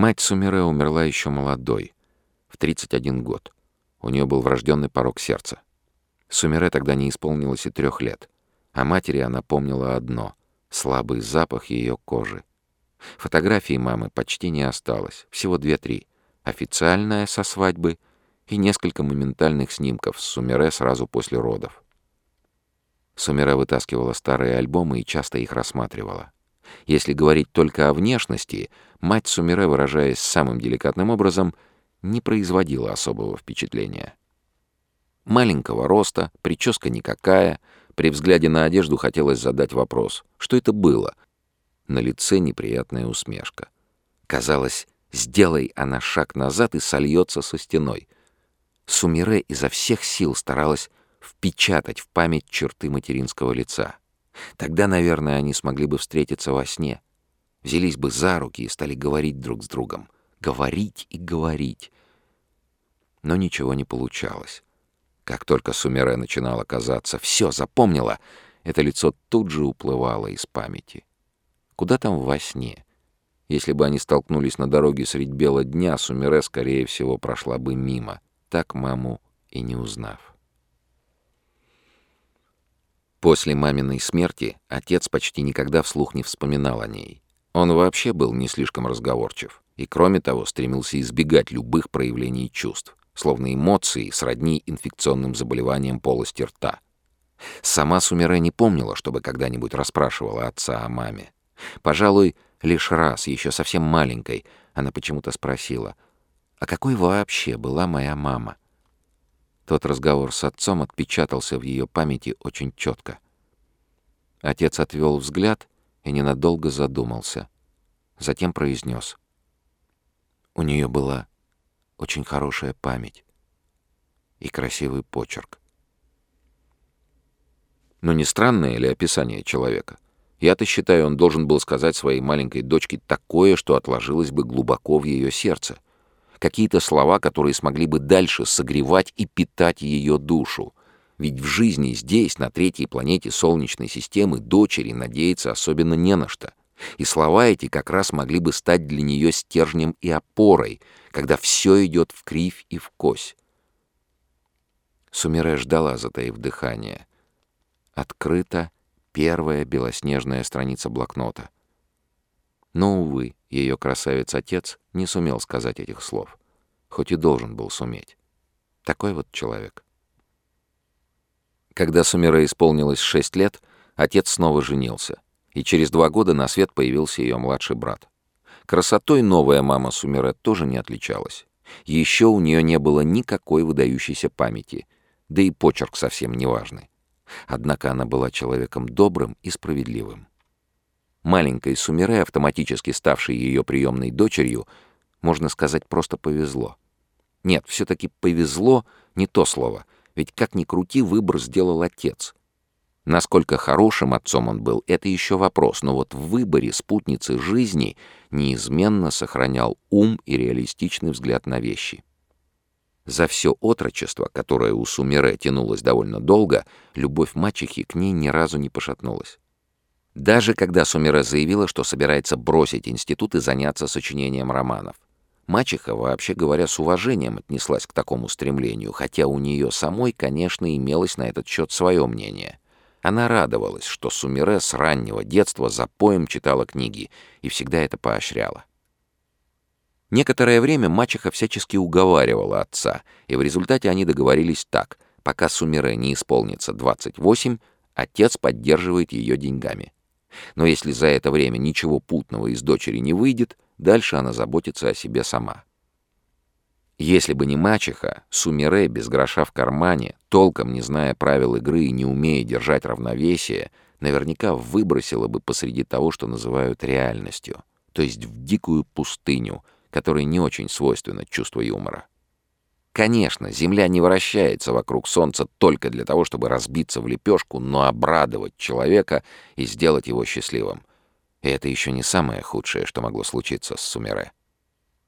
Мать Сумире умерла еще молодой, в 31 год. У нее был врожденный порог сердца. Сумире тогда не исполнилось и трех лет. О матери она помнила одно — слабый запах ее кожи. Фотографии мамы почти не осталось, всего две-три. Официальная со свадьбы и несколько моментальных снимков с Сумире сразу после родов. Сумире вытаскивала старые альбомы и часто их рассматривала. Если говорить только о внешности, мать Сумире, выражаясь самым деликатным образом, не производила особого впечатления. Маленького роста, прическа никакая, при взгляде на одежду хотелось задать вопрос, что это было? На лице неприятная усмешка. Казалось, сделай она шаг назад и сольется со стеной. Сумире изо всех сил старалась впечатать в память черты материнского лица. Тогда, наверное, они смогли бы встретиться во сне. Взялись бы за руки и стали говорить друг с другом. Говорить и говорить. Но ничего не получалось. Как только Сумере начинала казаться, все запомнила, это лицо тут же уплывало из памяти. Куда там во сне? Если бы они столкнулись на дороге средь бела дня, Сумере, скорее всего, прошла бы мимо, так маму и не узнав. После маминой смерти отец почти никогда вслух не вспоминал о ней. Он вообще был не слишком разговорчив и, кроме того, стремился избегать любых проявлений чувств, словно эмоции сродни инфекционным заболеваниям полости рта. Сама Сумере не помнила, чтобы когда-нибудь расспрашивала отца о маме. Пожалуй, лишь раз, еще совсем маленькой, она почему-то спросила, «А какой вообще была моя мама?» Тот разговор с отцом отпечатался в ее памяти очень четко. Отец отвел взгляд и ненадолго задумался. Затем произнес. У нее была очень хорошая память и красивый почерк. Но не странное ли описание человека? Я-то считаю, он должен был сказать своей маленькой дочке такое, что отложилось бы глубоко в ее сердце — какие-то слова, которые смогли бы дальше согревать и питать ее душу. Ведь в жизни здесь, на третьей планете Солнечной системы, дочери надеяться особенно не на что. И слова эти как раз могли бы стать для нее стержнем и опорой, когда все идет в кривь и в кось. Сумире ждала, затаив дыхание. Открыта первая белоснежная страница блокнота — но, увы, ее красавец-отец не сумел сказать этих слов, хоть и должен был суметь. Такой вот человек. Когда Сумира исполнилось шесть лет, отец снова женился, и через два года на свет появился ее младший брат. Красотой новая мама Сумира тоже не отличалась. Еще у нее не было никакой выдающейся памяти, да и почерк совсем неважный. Однако она была человеком добрым и справедливым. Маленькой Сумире, автоматически ставшей ее приемной дочерью, можно сказать, просто повезло. Нет, все-таки повезло не то слово, ведь как ни крути, выбор сделал отец. Насколько хорошим отцом он был, это еще вопрос, но вот в выборе спутницы жизни неизменно сохранял ум и реалистичный взгляд на вещи. За все отрочество, которое у Сумире тянулось довольно долго, любовь мачехи к ней ни разу не пошатнулась. Даже когда Сумира заявила, что собирается бросить институт и заняться сочинением романов. Мачеха, вообще говоря, с уважением отнеслась к такому стремлению, хотя у нее самой, конечно, имелось на этот счет свое мнение. Она радовалась, что Сумире с раннего детства за поем читала книги и всегда это поощряла. Некоторое время мачеха всячески уговаривала отца, и в результате они договорились так. Пока Сумире не исполнится 28, отец поддерживает ее деньгами. Но если за это время ничего путного из дочери не выйдет, дальше она заботится о себе сама. Если бы не мачеха, Сумире без гроша в кармане, толком не зная правил игры и не умея держать равновесие, наверняка выбросила бы посреди того, что называют реальностью, то есть в дикую пустыню, которой не очень свойственно чувство юмора. Конечно, Земля не вращается вокруг Солнца только для того, чтобы разбиться в лепешку, но обрадовать человека и сделать его счастливым. И это еще не самое худшее, что могло случиться с Сумере.